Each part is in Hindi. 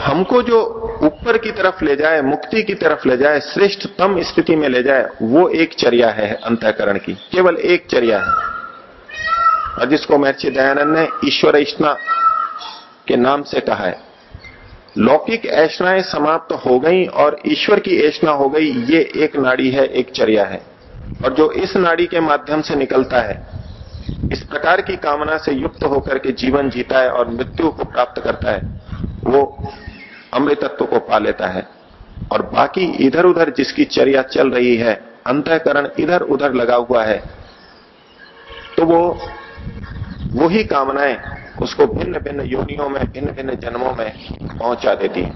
हमको जो ऊपर की तरफ़ ले जाए, मुक्ति की तरफ़ ले जाए, श्रेष्ठतम स्थिति में ले जाए, वो एक चर्या है अंतकरण की। केवल एक चर्या है। और जिसको महर्षि दयानंद ने ईश्वर ऐष्णा के नाम से कहा है। लौकिक ऐष्णाएँ समाप्त तो हो गई और ईश्वर की ऐष्णा हो गई, ये एक नाड़ी है, एक चर्या है। और जो इस नाड़ी के माध्यम से निकलता है, इस प्रकार की कामना से युक्त होकर के जीवन जीता है और मृत्यु को प्राप्त करता है, वो अमृतत्व को पा लेता है। और बाकी इधर उधर जिसकी चर्या चल रही है, अंतकरण इधर उधर लगा हुआ है तो वो, वही कामनाएँ उसको भिन्न भिन्न योनियों में भिन्न भिन्न जन्मों में पहुँचा देती है।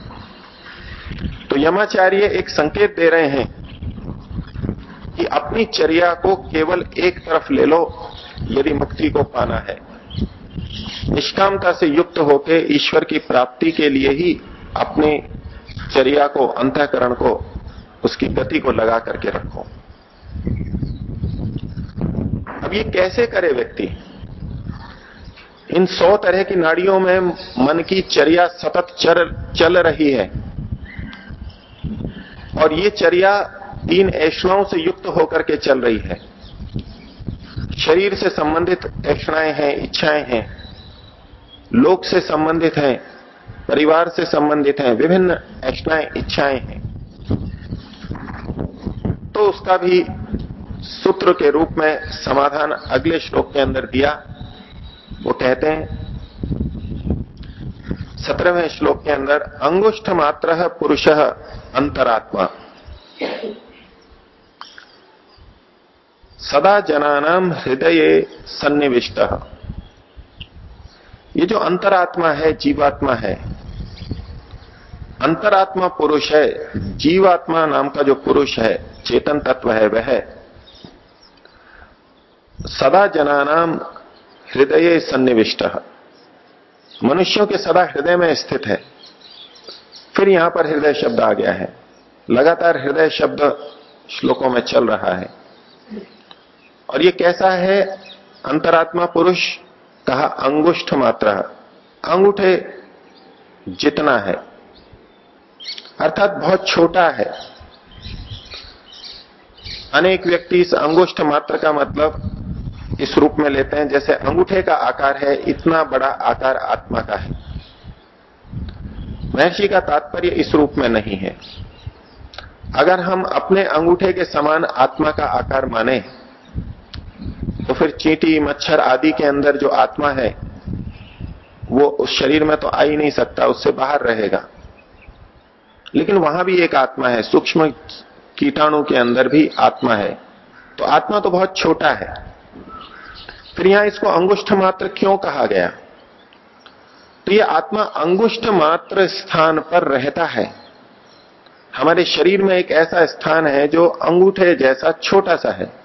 तो यमाचार्य एक संकेत दे रहे हैं कि अपनी चर्या को केवल एक तरफ़ ले लो, यदि मुक्ति को पाना है। निष्कामता से युक्त होकर ईश्वर की प्राप्ति के लिए ही अपने चर्या को अंतकरण को उसकी गति को लगा करके रखो। अब ये कैसे करे व्यक्ति? इन सौ तरह की नाड़ियों में मन की चर्या सतत चर, चल रही है। और ये चर्या तीन ऐषणाओं से युक्त होकर के चल रही है। शरीर से संबंधित ऐषणाएँ हैं इच्छाएँ हैं लोक से संबंधित हैं परिवार से संबंधित हैं, विभिन्न ऐष्णाएँ इच्छाएँ हैं। तो उसका भी सूत्र के रूप में समाधान अगले श्लोक के अंदर दिया। वो कहते हैं, सत्रहवें श्लोक के अंदर, अंगुष्ठ मात्र पुरुष अंतरात्मा। सदा जनानाम हृदय सन्निविष्ट। ये जो अंतरात्मा है, जीवात्मा है, अंतरात्मा पुरुष है, जीवात्मा नाम का जो पुरुष है, चेतन तत्व है, वह सदा जनानाम हृदय सन्निविष्ट। मनुष्यों के सदा हृदय में स्थित है। फिर यहाँ पर हृदय शब्द आ गया है। लगातार हृदय शब्द श्लोकों में चल रहा है। और ये कैसा है? अंतरात्मा पुरुष कहा, अंगुष्ठ मात्रा। अंगूठे जितना है। अर्थात बहुत छोटा है। अनेक व्यक्ति इस अंगुष्ठ मात्र का मतलब इस रूप में लेते हैं, जैसे अंगूठे का आकार है, इतना बड़ा आकार आत्मा का है। महर्षि का तात्पर्य इस रूप में नहीं है। अगर हम अपने अंगूठे के समान आत्मा का आकार माने तो फिर चींटी, मच्छर आदि के अंदर जो आत्मा है, वो उस शरीर में तो आ ही नहीं सकता, उससे बाहर रहेगा। लेकिन वहाँ भी एक आत्मा है, सूक्ष्म कीटाणु के अंदर भी आत्मा है। तो आत्मा तो बहुत छोटा है। फिर यहाँ इसको अंगुष्ठ मात्र क्यों कहा गया? तो ये आत्मा अंगुष्ठ मात्र स्थान पर रहता है। हमारे शरीर में एक ऐसा स्थान है जो अंगूठे जैसा छोटा सा है।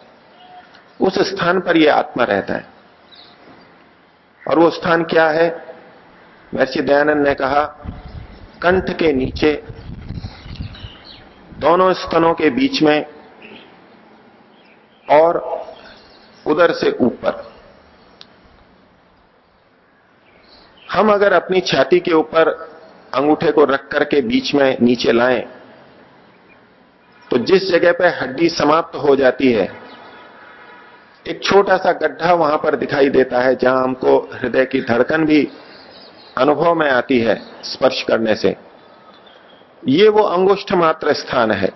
उस स्थान पर यह आत्मा रहता है। और वो स्थान क्या है? वैश्य दयानंद ने कहा, कंठ के नीचे, दोनों स्तनों के बीच में, और उधर से ऊपर। हम अगर अपनी छाती के ऊपर अंगूठे को रख करके बीच में नीचे लाएँ तो जिस जगह पर हड्डी समाप्त हो जाती है एक छोटा सा गड्ढा वहाँ पर दिखाई देता है, जहाँ हमको हृदय की धड़कन भी अनुभव में आती है स्पर्श करने से। ये वो अंगुष्ठ मात्र स्थान है।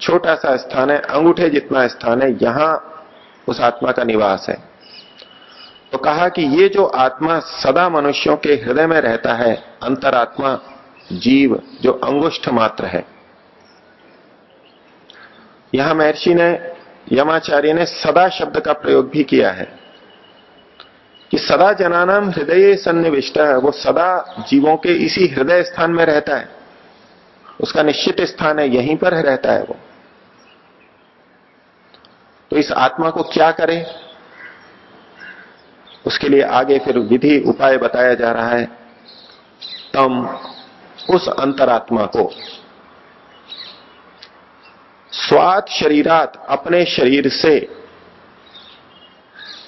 छोटा सा स्थान है, अंगूठे जितना स्थान है, यहाँ उस आत्मा का निवास है। तो कहा कि ये जो आत्मा सदा मनुष्यों के हृदय में रहता है, अंतरात्मा जीव जो अंगुष्ठ मात्र है। यहाँ महर्षि ने यमाचार्य ने सदा शब्द का प्रयोग भी किया है कि सदा जनानाम हृदय सन्निविष्ट है वो सदा जीवों के इसी हृदय स्थान में रहता है। उसका निश्चित स्थान है, यहीं पर रहता है वो। तो इस आत्मा को क्या करे? उसके लिए आगे फिर विधि उपाय बताया जा रहा है। तम उस अंतरात्मा को स्वात शरीरात अपने शरीर से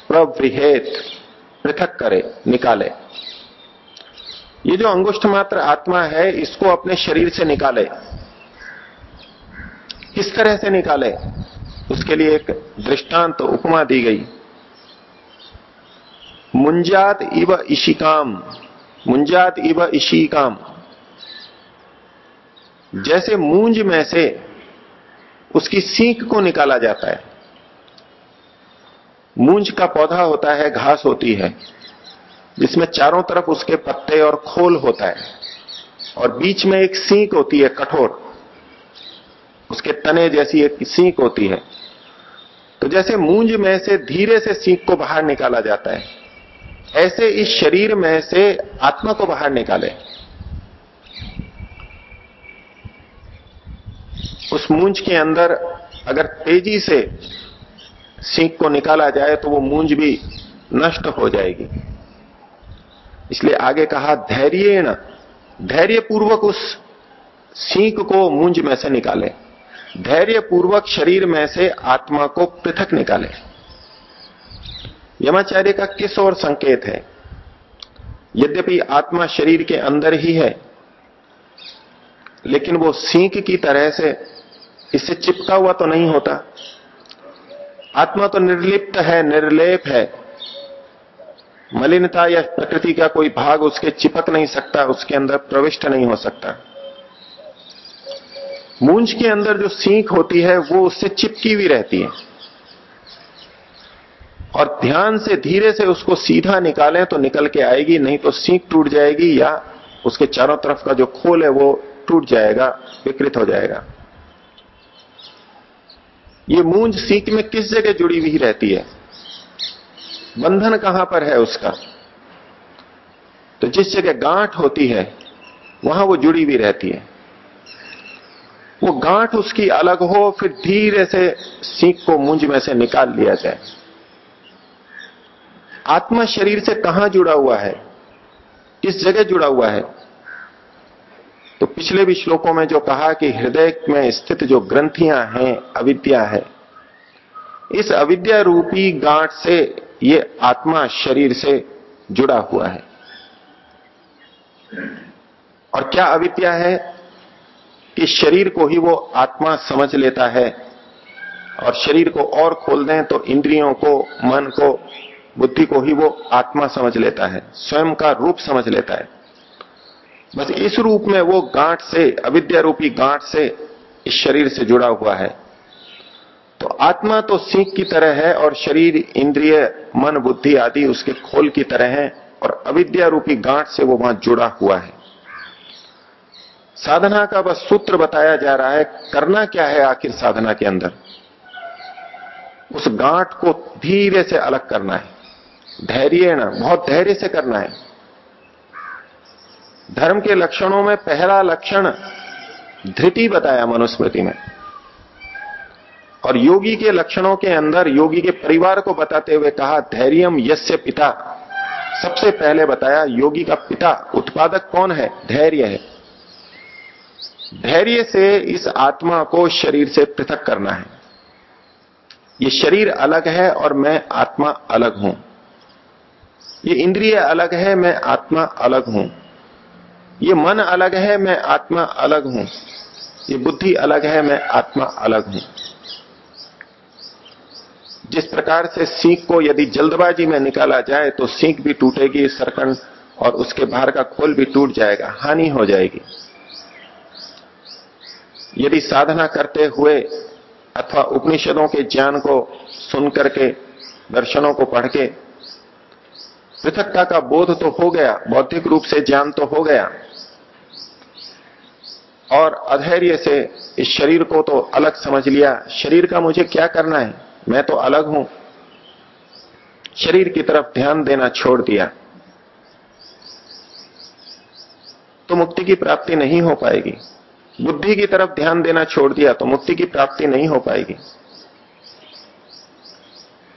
प्रवृहेत, पृथक करे, निकाले। ये जो अंगुष्ठ मात्र आत्मा है, इसको अपने शरीर से निकाले। किस तरह से निकाले? उसके लिए एक दृष्टांत तो उपमा दी गई। मुंजात इव इशिकाम, मुंजात इव इशिकाम। जैसे मूंज में से उसकी सीख को निकाला जाता है। मूंज का पौधा होता है, घास होती है, जिसमें चारों तरफ़ उसके पत्ते और खोल होता है। और बीच में एक सीख होती है, कठोर। उसके तने जैसी एक सीख होती है। तो जैसे मूंज में से धीरे से सीख को बाहर निकाला जाता है, ऐसे इस शरीर में से आत्मा को बाहर निकाले। उस मूंज के अंदर अगर तेज़ी से सीख को निकाला जाए तो वो मूंज भी नष्ट हो जाएगी। इसलिए आगे कहा धैर्य धैर्य पूर्वक उस सीख को मूंज में से निकाले। धैर्य पूर्वक शरीर में से आत्मा को पृथक निकाले। यमाचार्य का किस और संकेत है? यद्यपि आत्मा शरीर के अंदर ही है, लेकिन वो सीख की तरह से इससे चिपका हुआ तो नहीं होता। आत्मा तो निर्लिप्त है, निर्लेप है। मलिनता या प्रकृति का कोई भाग उसके चिपक नहीं सकता, उसके अंदर प्रविष्ट नहीं हो सकता। मूंज के अंदर जो सीख होती है, वो उससे चिपकी हुई रहती है। और ध्यान से, धीरे से उसको सीधा निकालें तो निकल के आएगी, नहीं तो सीख टूट जाएगी या उसके चारों तरफ़ का जो खोल है, वो टूट जाएगा, विकृत हो जाएगा। ये मूंज सीख में किस जगह जुड़ी हुई रहती है? बंधन कहाँ पर है उसका? तो जिस जगह गांठ होती है, वहाँ वो जुड़ी हुई रहती है। वो गांठ उसकी अलग हो, फिर धीरे से सीख को मुंज में से निकाल लिया जाए। आत्मा शरीर से कहाँ जुड़ा हुआ है? किस जगह जुड़ा हुआ है? तो पिछले भी श्लोकों में जो कहा कि हृदय में स्थित जो ग्रंथियाँ हैं, अविद्या है, इस अविद्या रूपी गांठ से ये आत्मा शरीर से जुड़ा हुआ है। और क्या अविद्या है? कि शरीर को ही वो आत्मा समझ लेता है और शरीर को और खोल दें तो इंद्रियों को, मन को, बुद्धि को ही वो आत्मा समझ लेता है, स्वयं का रूप समझ लेता है। बस इस रूप में वो गांठ से अविद्या रूपी गांठ से इस शरीर से जुड़ा हुआ है। तो आत्मा तो सीख की तरह है और शरीर, इंद्रिय, मन, बुद्धि आदि उसके खोल की तरह है और अविद्या रूपी गांठ से वो वहाँ जुड़ा हुआ है। साधना का बस सूत्र बताया जा रहा है, करना क्या है आखिर साधना के अंदर? उस गांठ को धीरे से अलग करना है। धैर्य ना बहुत धैर्य से करना है। धर्म के लक्षणों में पहला लक्षण धृति बताया मनुस्मृति में। और योगी के लक्षणों के अंदर, योगी के परिवार को बताते हुए कहा, धैर्यम यस्य पिता। सबसे पहले बताया, योगी का पिता, उत्पादक कौन है? धैर्य है। धैर्य से इस आत्मा को शरीर से पृथक करना है। ये शरीर अलग है और मैं आत्मा अलग हूँ। ये इंद्रिय अलग है, मैं आत्मा अलग हूँ। ये मन अलग है, मैं आत्मा अलग हूँ। ये बुद्धि अलग है, मैं आत्मा अलग हूँ। जिस प्रकार से सीख को यदि जल्दबाजी में निकाला जाए तो सीख भी टूटेगी, सरकन और उसके बाहर का खोल भी टूट जाएगा, हानि हो जाएगी। यदि साधना करते हुए अथवा उपनिषदों के ज्ञान को सुन करके, दर्शनों को पढ़ के, पृथकता का बोध तो हो गया, बौद्धिक रूप से ज्ञान तो हो गया और अधैर्य से इस शरीर को तो अलग समझ लिया। शरीर का मुझे क्या करना है? मैं तो अलग हूँ। शरीर की तरफ़ ध्यान देना छोड़ दिया। तो मुक्ति की प्राप्ति नहीं हो पाएगी। बुद्धि की तरफ़ ध्यान देना छोड़ दिया तो मुक्ति की प्राप्ति नहीं हो पाएगी।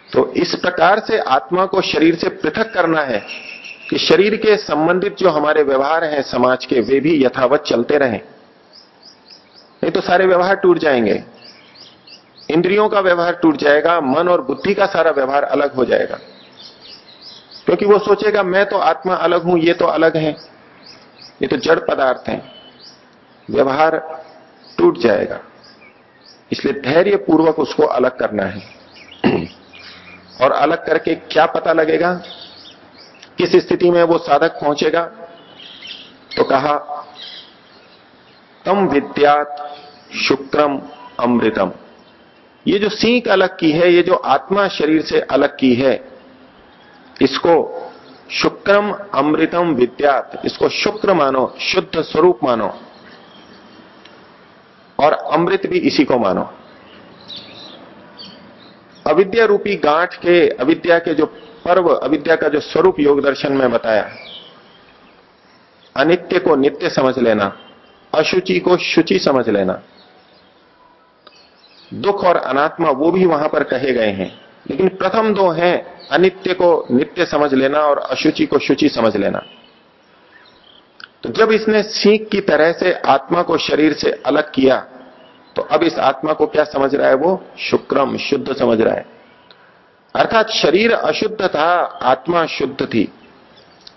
तो इस प्रकार से आत्मा को शरीर से पृथक करना है कि शरीर के संबंधित जो हमारे व्यवहार हैं समाज के, वे भी यथावत चलते रहें। नहीं तो सारे व्यवहार टूट जाएँगे। इंद्रियों का व्यवहार टूट जाएगा, मन और बुद्धि का सारा व्यवहार अलग हो जाएगा। क्योंकि वो सोचेगा, मैं तो आत्मा अलग हूँ, ये तो अलग है। ये तो जड़ पदार्थ है। व्यवहार टूट जाएगा। इसलिए धैर्य पूर्वक उसको अलग करना है। और अलग करके क्या पता लगेगा? किस स्थिति में वो साधक पहुंचेगा? तो कहा तम विद्यात शुक्रम अमृतम। ये जो सीख अलग की है, ये जो आत्मा शरीर से अलग की है, इसको शुक्रम अमृतम विद्यात, इसको शुक्र मानो, शुद्ध स्वरूप मानो, और अमृत भी इसी को मानो। अविद्या रूपी गांठ के, अविद्या के जो पर्व, अविद्या का जो स्वरूप योग दर्शन में बताया, अनित्य को नित्य समझ लेना। अशुचि को शुचि समझ लेना। दुख और अनात्मा वो भी वहाँ पर कहे गए हैं। लेकिन प्रथम दो हैं, अनित्य को नित्य समझ लेना और अशुचि को शुचि समझ लेना। तो जब इसने सीख की तरह से आत्मा को शरीर से अलग किया तो अब इस आत्मा को क्या समझ रहा है वो? शुक्रम, शुद्ध समझ रहा है। अर्थात शरीर अशुद्ध था, आत्मा शुद्ध थी।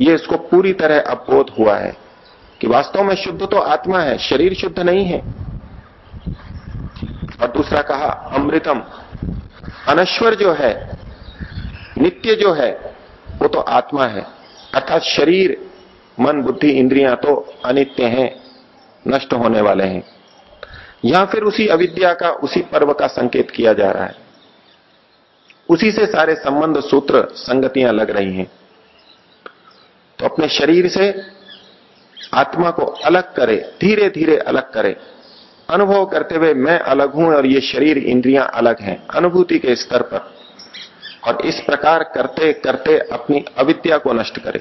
ये इसको पूरी तरह अवबोध हुआ है। कि वास्तव में शुद्ध तो आत्मा है, शरीर शुद्ध नहीं है। और दूसरा कहा, अमृतम, अनश्वर जो है, नित्य जो है, वो तो आत्मा है। अर्थात शरीर, मन, बुद्धि, इंद्रियाँ तो अनित्य हैं, नष्ट होने वाले हैं। यहाँ फिर उसी अविद्या का, उसी पर्व का संकेत किया जा रहा है। उसी से सारे संबंध, सूत्र, संगतियाँ लग रही हैं। तो अपने शरीर से आत्मा को अलग करे धीरे धीरे अलग करे। अनुभव करते हुए मैं अलग हूँ और ये शरीर, इंद्रियाँ अलग हैं, अनुभूति के स्तर पर। और इस प्रकार करते करते अपनी अविद्या को नष्ट करे।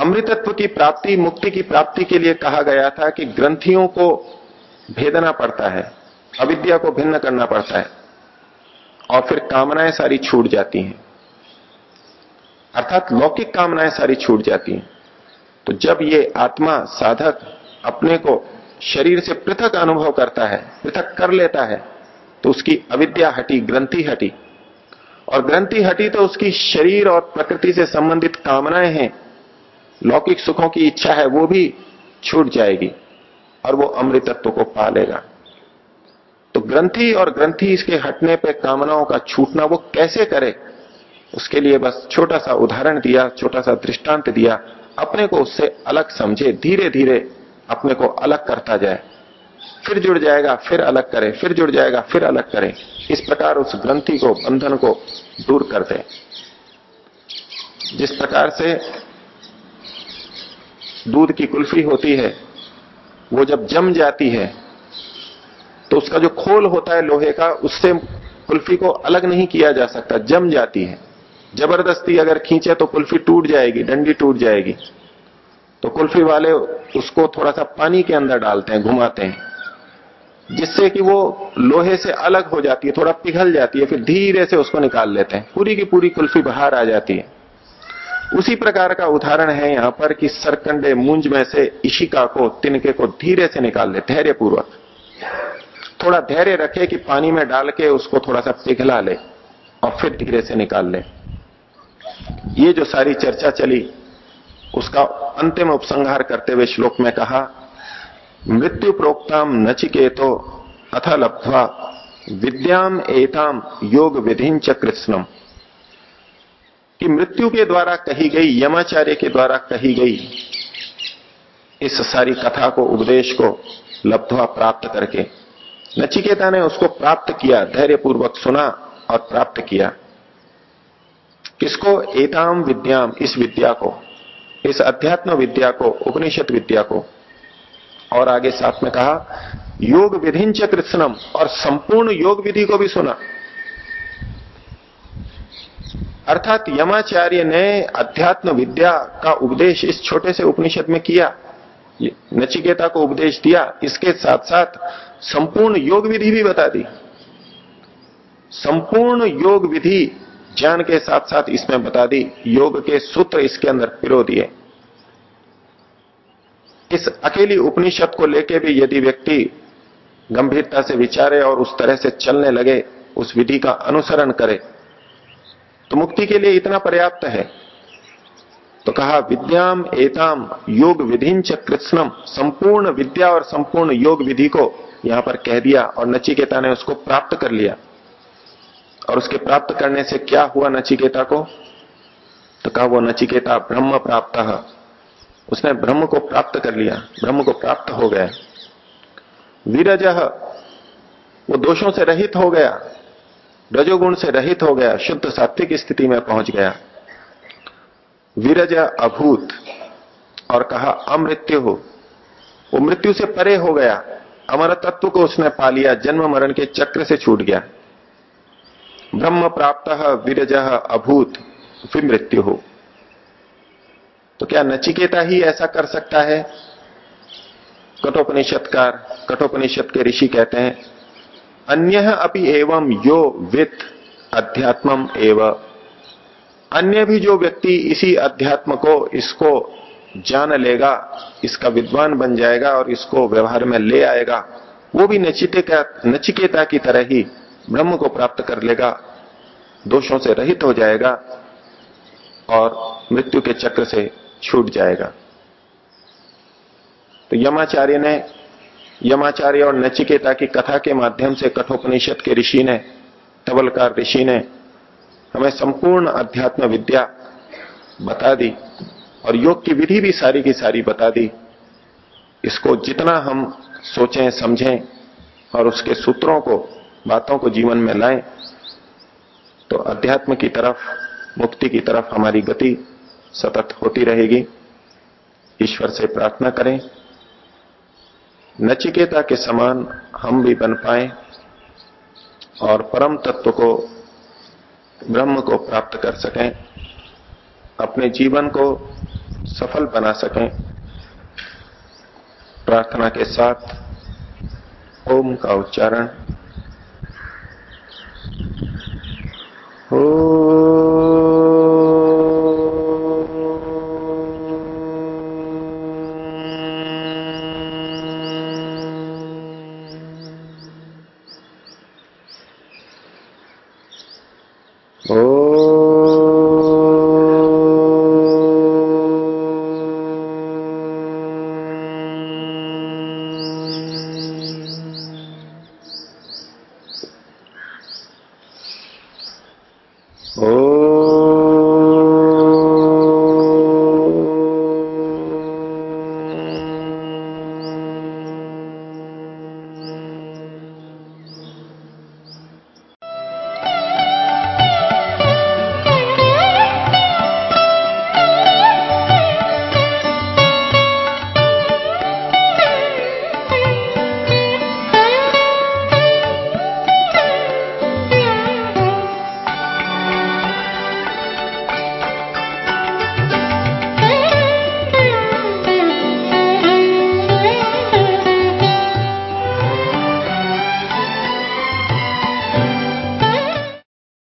अमृतत्व की प्राप्ति, मुक्ति की प्राप्ति के लिए कहा गया था कि ग्रंथियों को भेदना पड़ता है, अविद्या को भिन्न करना पड़ता है, और फिर कामनाएँ सारी छूट जाती हैं। अर्थात लौकिक कामनाएँ सारी छूट जाती हैं। तो जब ये आत्मा साधक अपने को शरीर से पृथक अनुभव करता है, पृथक कर लेता है तो उसकी अविद्या हटी, ग्रंथि हटी। और ग्रंथि हटी तो उसकी शरीर और प्रकृति से संबंधित कामनाएँ हैं, लौकिक सुखों की इच्छा है, वो भी छूट जाएगी और वो अमृतत्व को पा लेगा। तो ग्रंथि और ग्रंथि इसके हटने पे कामनाओं का छूटना वो कैसे करे, उसके लिए बस छोटा सा उदाहरण दिया, छोटा सा दृष्टांत दिया अपने को उससे अलग समझे धीरे धीरे अपने को अलग करता जाए। फिर जुड़ जाएगा, फिर अलग करे, फिर जुड़ जाएगा, फिर अलग करे। इस प्रकार उस ग्रंथि को, बंधन को दूर कर दे। जिस प्रकार से दूध की कुल्फी होती है, वो जब जम जाती है तो उसका जो खोल होता है लोहे का, उससे कुल्फी को अलग नहीं किया जा सकता, जम जाती है। ज़बरदस्ती अगर खींचे तो कुल्फी टूट जाएगी, डंडी टूट जाएगी। तो कुल्फी वाले उसको थोड़ा सा पानी के अंदर डालते हैं, घुमाते हैं, जिससे कि वो लोहे से अलग हो जाती है, थोड़ा पिघल जाती है, फिर धीरे से उसको निकाल लेते हैं। पूरी की पूरी कुल्फी बाहर आ जाती है। उसी प्रकार का उदाहरण है यहाँ पर कि सरकंडे मूंज में से इशिका को, तिनके को धीरे से निकाल ले धैर्य पूर्वक थोड़ा धैर्य रखे कि पानी में डाल के उसको थोड़ा सा पिघला ले और फिर धीरे से निकाल ले। ये जो सारी चर्चा चली, उसका अंतिम उपसंहार करते हुए श्लोक में कहा, मृत्यु प्रोक्ताम नचिकेतो अथ लब्ध्वा विद्याम एताम योग विधि कृष्णम कि मृत्यु के द्वारा कही गई, यमाचार्य के द्वारा कही गई, इस सारी कथा को, उपदेश को लब्धवा प्राप्त करके, नचिकेता ने उसको प्राप्त किया, धैर्यपूर्वक सुना और प्राप्त किया। किसको? एताम विद्याम इस विद्या को, इस अध्यात्म विद्या को, उपनिषद विद्या को। और आगे साथ में कहा, योग विधिंच कृष्णम और संपूर्ण योग विधि को भी सुना। अर्थात यमाचार्य ने अध्यात्म विद्या का उपदेश इस छोटे से उपनिषद में किया। नचिकेता को उपदेश दिया। इसके साथ साथ संपूर्ण योग विधि भी बता दी। संपूर्ण योग विधि ज्ञान के साथ साथ इसमें बता दी, योग के सूत्र इसके अंदर पिरो दिए इस अकेली उपनिषद को लेके भी यदि व्यक्ति गंभीरता से विचारे और उस तरह से चलने लगे, उस विधि का अनुसरण करे तो मुक्ति के लिए इतना पर्याप्त है। तो कहा, विद्याम एताम योग विधि च कृष्णम संपूर्ण विद्या और संपूर्ण योग विधि को यहाँ पर कह दिया और नचिकेता ने उसको प्राप्त कर लिया। और उसके प्राप्त करने से क्या हुआ नचिकेता को? तो कहा, वो नचिकेता ब्रह्म प्राप्त। उसने ब्रह्म को प्राप्त कर लिया। ब्रह्म को प्राप्त हो गया। वीरज वो दोषों से रहित हो गया। रजोगुण से रहित हो गया। शुद्ध सात्विक स्थिति में पहुँच गया। वीरज अभूत और कहा अमृत्यु हो। वो मृत्यु से परे हो गया। अमर तत्व को उसने पा लिया। जन्म मरण के चक्र से छूट गया। ब्रह्म प्राप्त विरज अभूत, फिर मृत्यु हो। तो क्या नचिकेता ही ऐसा कर सकता है? कठोपनिषदकार, कठोपनिषद के ऋषि कहते हैं, अन्य अपि एवं यो वित, अध्यात्मम एव। अन्य भी जो व्यक्ति इसी अध्यात्म को, इसको जान लेगा, इसका विद्वान बन जाएगा और इसको व्यवहार में ले आएगा, वो भी नचिकेता नचिकेता की तरह ही ब्रह्म को प्राप्त कर लेगा, दोषों से रहित हो जाएगा और मृत्यु के चक्र से छूट जाएगा। तो यमाचार्य ने, यमाचार्य और नचिकेता की कथा के माध्यम से कठोपनिषद के ऋषि ने, तबलकार ऋषि ने हमें संपूर्ण अध्यात्म विद्या बता दी और योग की विधि भी सारी की सारी बता दी। इसको जितना हम सोचें, समझें और उसके सूत्रों को बातों को जीवन में लाए तो अध्यात्म की तरफ़, मुक्ति की तरफ़ हमारी गति सतत होती रहेगी। ईश्वर से प्रार्थना करें। नचिकेता के समान हम भी बन पाए और परम तत्व को, ब्रह्म को प्राप्त कर सकें, अपने जीवन को सफल बना सकें। प्रार्थना के साथ ओम का उच्चारण। Oh.